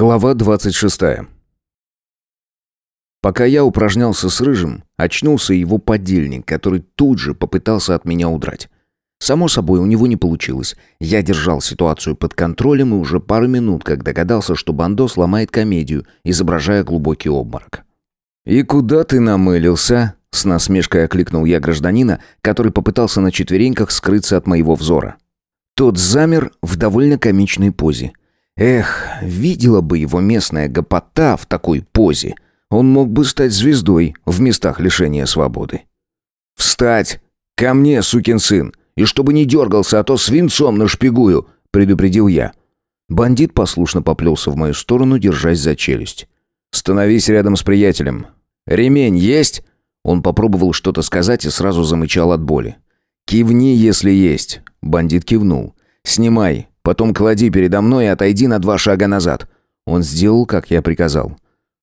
Глава 26. Пока я упражнялся с Рыжим, очнулся его подельник, который тут же попытался от меня удрать. Само собой, у него не получилось. Я держал ситуацию под контролем и уже пару минут, как догадался, что Бандос ломает комедию, изображая глубокий обморок. «И куда ты намылился?» — с насмешкой окликнул я гражданина, который попытался на четвереньках скрыться от моего взора. Тот замер в довольно комичной позе — Эх, видела бы его местная гопота в такой позе. Он мог бы стать звездой в местах лишения свободы. «Встать! Ко мне, сукин сын! И чтобы не дергался, а то свинцом нашпигую!» — предупредил я. Бандит послушно поплелся в мою сторону, держась за челюсть. «Становись рядом с приятелем. Ремень есть?» Он попробовал что-то сказать и сразу замычал от боли. «Кивни, если есть». Бандит кивнул. «Снимай. Потом клади передо мной и отойди на два шага назад». Он сделал, как я приказал.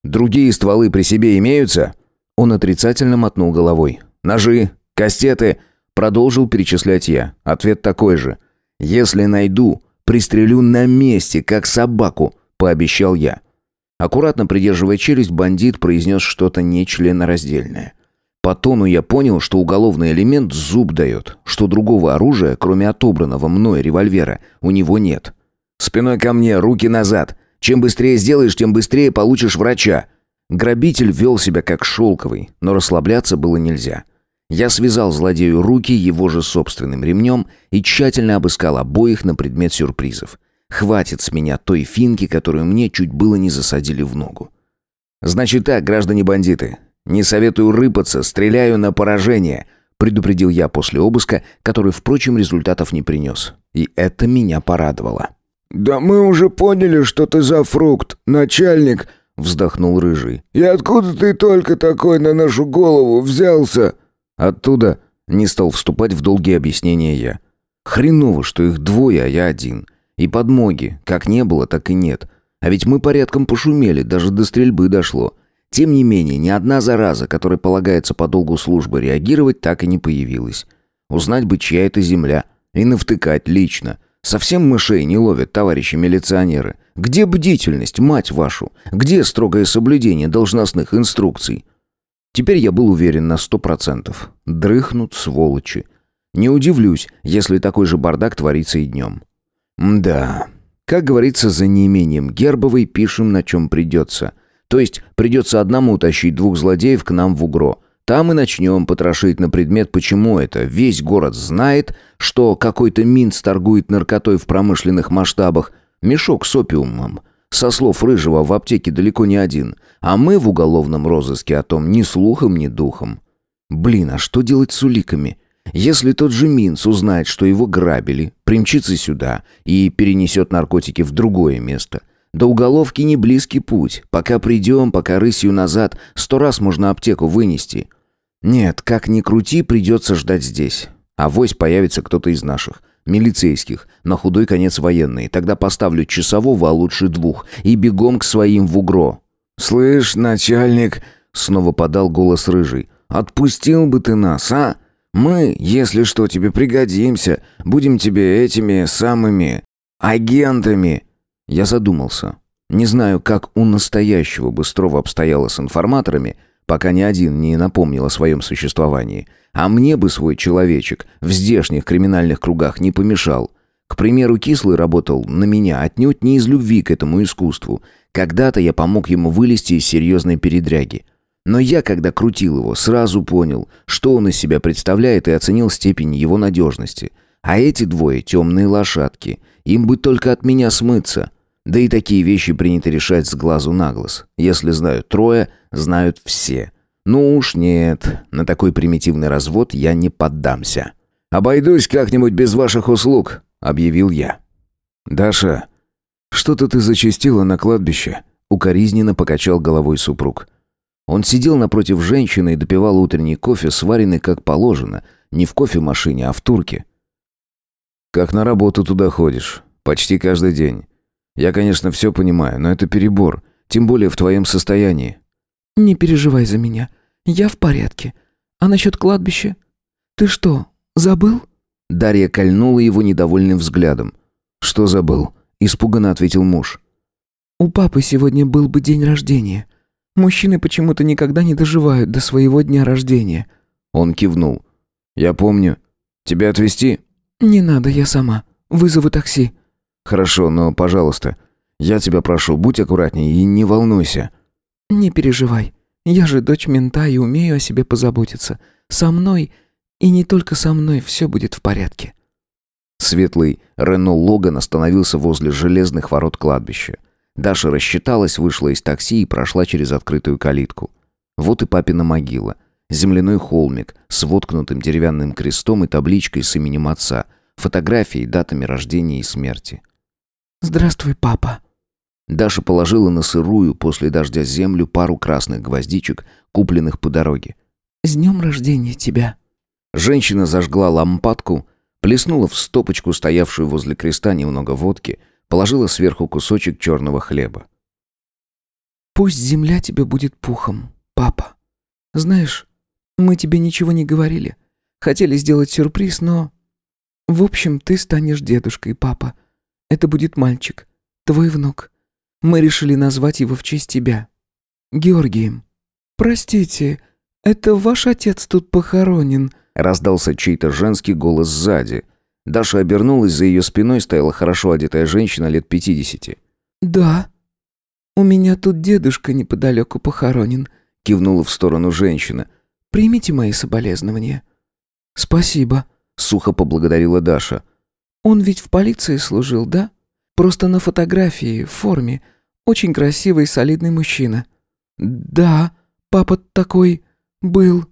«Другие стволы при себе имеются?» Он отрицательно мотнул головой. «Ножи, кастеты...» Продолжил перечислять я. Ответ такой же. «Если найду, пристрелю на месте, как собаку», — пообещал я. Аккуратно придерживая челюсть, бандит произнес что-то нечленораздельное. По тону я понял, что уголовный элемент зуб дает, что другого оружия, кроме отобранного мной револьвера, у него нет. «Спиной ко мне, руки назад. Чем быстрее сделаешь, тем быстрее получишь врача». Грабитель вел себя как шелковый, но расслабляться было нельзя. Я связал злодею руки его же собственным ремнем и тщательно обыскал обоих на предмет сюрпризов. Хватит с меня той финки, которую мне чуть было не засадили в ногу. «Значит так, граждане-бандиты, «Не советую рыпаться, стреляю на поражение», предупредил я после обыска, который, впрочем, результатов не принес. И это меня порадовало. «Да мы уже поняли, что ты за фрукт, начальник», вздохнул Рыжий. «И откуда ты только такой на нашу голову взялся?» «Оттуда», не стал вступать в долгие объяснения я. «Хреново, что их двое, а я один. И подмоги, как не было, так и нет. А ведь мы порядком пошумели, даже до стрельбы дошло. Тем не менее, ни одна зараза, которой полагается по долгу службы реагировать, так и не появилась. Узнать бы, чья это земля, и навтыкать лично. Совсем мышей не ловят, товарищи милиционеры. Где бдительность, мать вашу? Где строгое соблюдение должностных инструкций? Теперь я был уверен на сто процентов. Дрыхнут, сволочи. Не удивлюсь, если такой же бардак творится и днем. Да, как говорится, за неимением Гербовой пишем, на чем придется – то есть придется одному утащить двух злодеев к нам в Угро. Там и начнем потрошить на предмет, почему это. Весь город знает, что какой-то Минц торгует наркотой в промышленных масштабах. Мешок с опиумом. Со слов Рыжего, в аптеке далеко не один. А мы в уголовном розыске о том ни слухом, ни духом. Блин, а что делать с уликами? Если тот же Минц узнает, что его грабили, примчится сюда и перенесет наркотики в другое место – до уголовки не близкий путь. Пока придем, пока рысью назад, сто раз можно аптеку вынести. Нет, как ни крути, придется ждать здесь. А вось появится кто-то из наших. Милицейских, на худой конец военные. Тогда поставлю часового, а лучше двух, и бегом к своим в угро. «Слышь, начальник», — снова подал голос рыжий, — «отпустил бы ты нас, а? Мы, если что, тебе пригодимся. Будем тебе этими самыми агентами». Я задумался. Не знаю, как у настоящего Быстрова обстояло с информаторами, пока ни один не напомнил о своем существовании. А мне бы свой человечек в здешних криминальных кругах не помешал. К примеру, Кислый работал на меня отнюдь не из любви к этому искусству. Когда-то я помог ему вылезти из серьезной передряги. Но я, когда крутил его, сразу понял, что он из себя представляет и оценил степень его надежности. А эти двое темные лошадки. Им бы только от меня смыться. Да и такие вещи принято решать с глазу на глаз. Если знают трое, знают все. Ну уж нет, на такой примитивный развод я не поддамся. «Обойдусь как-нибудь без ваших услуг», — объявил я. «Даша, что-то ты зачастила на кладбище», — укоризненно покачал головой супруг. Он сидел напротив женщины и допивал утренний кофе, сваренный как положено, не в кофемашине, а в турке. «Как на работу туда ходишь? Почти каждый день. Я, конечно, все понимаю, но это перебор, тем более в твоем состоянии». «Не переживай за меня. Я в порядке. А насчет кладбища? Ты что, забыл?» Дарья кольнула его недовольным взглядом. «Что забыл?» – испуганно ответил муж. У папы сегодня был бы день рождения. Мужчины почему-то никогда не доживают до своего дня рождения». Он кивнул. «Я помню. Тебя отвезти?» «Не надо, я сама. Вызову такси». «Хорошо, но, пожалуйста, я тебя прошу, будь аккуратней и не волнуйся». «Не переживай. Я же дочь мента и умею о себе позаботиться. Со мной, и не только со мной, все будет в порядке». Светлый Рено Логан остановился возле железных ворот кладбища. Даша рассчиталась, вышла из такси и прошла через открытую калитку. Вот и папина могила. Земляной холмик с воткнутым деревянным крестом и табличкой с именем отца, фотографией, датами рождения и смерти. «Здравствуй, папа». Даша положила на сырую после дождя землю пару красных гвоздичек, купленных по дороге. «С днем рождения тебя». Женщина зажгла лампадку, плеснула в стопочку, стоявшую возле креста, немного водки, положила сверху кусочек черного хлеба. «Пусть земля тебе будет пухом, папа. Знаешь, мы тебе ничего не говорили. Хотели сделать сюрприз, но... В общем, ты станешь дедушкой, папа. Это будет мальчик, твой внук. Мы решили назвать его в честь тебя. Георгием. Простите, это ваш отец тут похоронен?» Раздался чей-то женский голос сзади. Даша обернулась, за ее спиной стояла хорошо одетая женщина лет пятидесяти. «Да. У меня тут дедушка неподалеку похоронен», — кивнула в сторону женщина. «Примите мои соболезнования». «Спасибо», — сухо поблагодарила Даша. «Он ведь в полиции служил, да? Просто на фотографии, в форме. Очень красивый, солидный мужчина». «Да, папа такой был».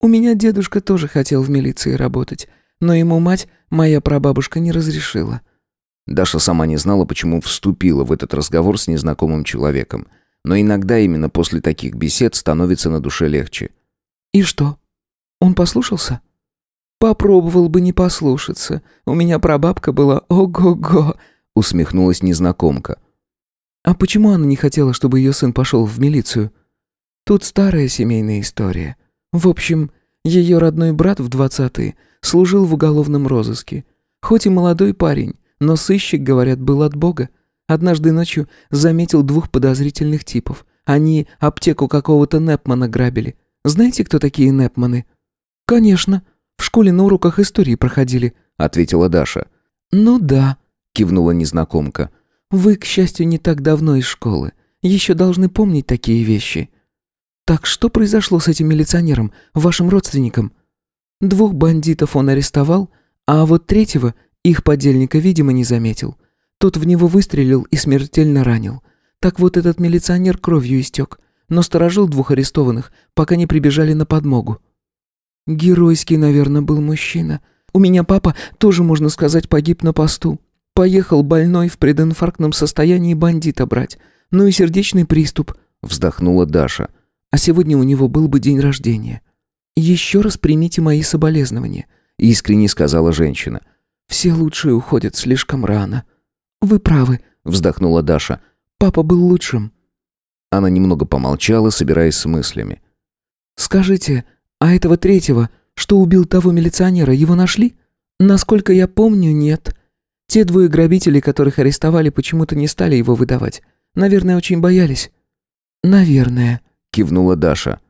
«У меня дедушка тоже хотел в милиции работать, но ему мать, моя прабабушка, не разрешила». Даша сама не знала, почему вступила в этот разговор с незнакомым человеком. Но иногда именно после таких бесед становится на душе легче. «И что? Он послушался?» «Попробовал бы не послушаться. У меня прабабка была ого-го», — усмехнулась незнакомка. «А почему она не хотела, чтобы ее сын пошел в милицию?» «Тут старая семейная история. В общем, ее родной брат в двадцатые служил в уголовном розыске. Хоть и молодой парень, но сыщик, говорят, был от бога. Однажды ночью заметил двух подозрительных типов. Они аптеку какого-то Непмана грабили. Знаете, кто такие Непманы? Конечно. В школе на уроках истории проходили, ответила Даша. Ну да, кивнула незнакомка. Вы, к счастью, не так давно из школы. Еще должны помнить такие вещи. Так что произошло с этим милиционером, вашим родственником? Двух бандитов он арестовал, а вот третьего, их подельника, видимо, не заметил. Тот в него выстрелил и смертельно ранил. Так вот этот милиционер кровью истек, но сторожил двух арестованных, пока не прибежали на подмогу. Геройский, наверное, был мужчина. У меня папа тоже, можно сказать, погиб на посту. Поехал больной в прединфарктном состоянии бандита брать. Ну и сердечный приступ, вздохнула Даша. А сегодня у него был бы день рождения. Еще раз примите мои соболезнования, искренне сказала женщина. Все лучшие уходят слишком рано. Вы правы, вздохнула Даша. Папа был лучшим. Она немного помолчала, собираясь с мыслями. Скажите, а этого третьего, что убил того милиционера, его нашли? Насколько я помню, нет. Те двое грабителей, которых арестовали, почему-то не стали его выдавать. Наверное, очень боялись. Наверное кивнула Даша.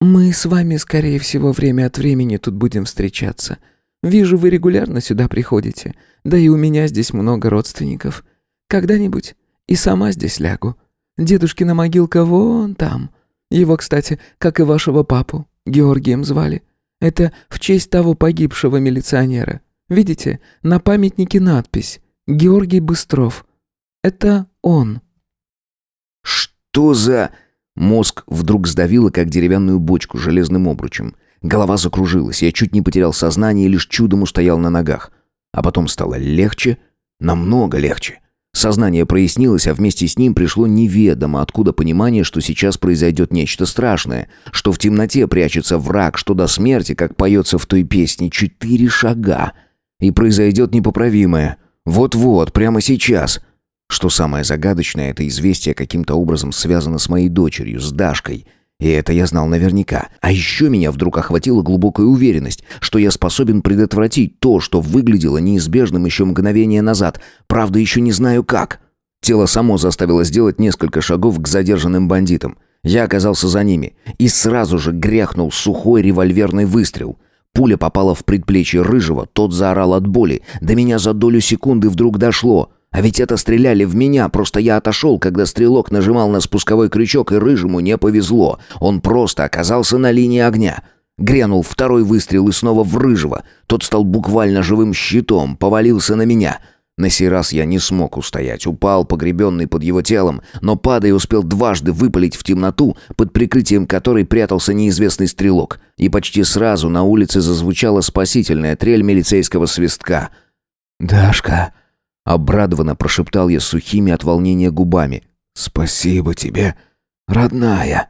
Мы с вами, скорее всего, время от времени тут будем встречаться. Вижу, вы регулярно сюда приходите. Да и у меня здесь много родственников. Когда-нибудь и сама здесь лягу. Дедушкина могилка вон там. Его, кстати, как и вашего папу, Георгием звали. Это в честь того погибшего милиционера. Видите, на памятнике надпись «Георгий Быстров». Это он. «Что за...» Мозг вдруг сдавило, как деревянную бочку железным обручем. Голова закружилась, я чуть не потерял сознание и лишь чудом устоял на ногах. А потом стало легче, намного легче. Сознание прояснилось, а вместе с ним пришло неведомо откуда понимание, что сейчас произойдет нечто страшное, что в темноте прячется враг, что до смерти, как поется в той песне, четыре шага. И произойдет непоправимое. Вот-вот, прямо сейчас. Что самое загадочное, это известие каким-то образом связано с моей дочерью, с Дашкой. И это я знал наверняка. А еще меня вдруг охватила глубокая уверенность, что я способен предотвратить то, что выглядело неизбежным еще мгновение назад. Правда, еще не знаю как. Тело само заставило сделать несколько шагов к задержанным бандитам. Я оказался за ними и сразу же гряхнул сухой револьверный выстрел. Пуля попала в предплечье Рыжего, тот заорал от боли. До меня за долю секунды вдруг дошло. А ведь это стреляли в меня, просто я отошел, когда стрелок нажимал на спусковой крючок, и Рыжему не повезло. Он просто оказался на линии огня. Грянул второй выстрел и снова в Рыжего. Тот стал буквально живым щитом, повалился на меня — на сей раз я не смог устоять, упал, погребенный под его телом, но падая успел дважды выпалить в темноту, под прикрытием которой прятался неизвестный стрелок. И почти сразу на улице зазвучала спасительная трель милицейского свистка. «Дашка!» — обрадованно прошептал я сухими от волнения губами. «Спасибо тебе, родная!»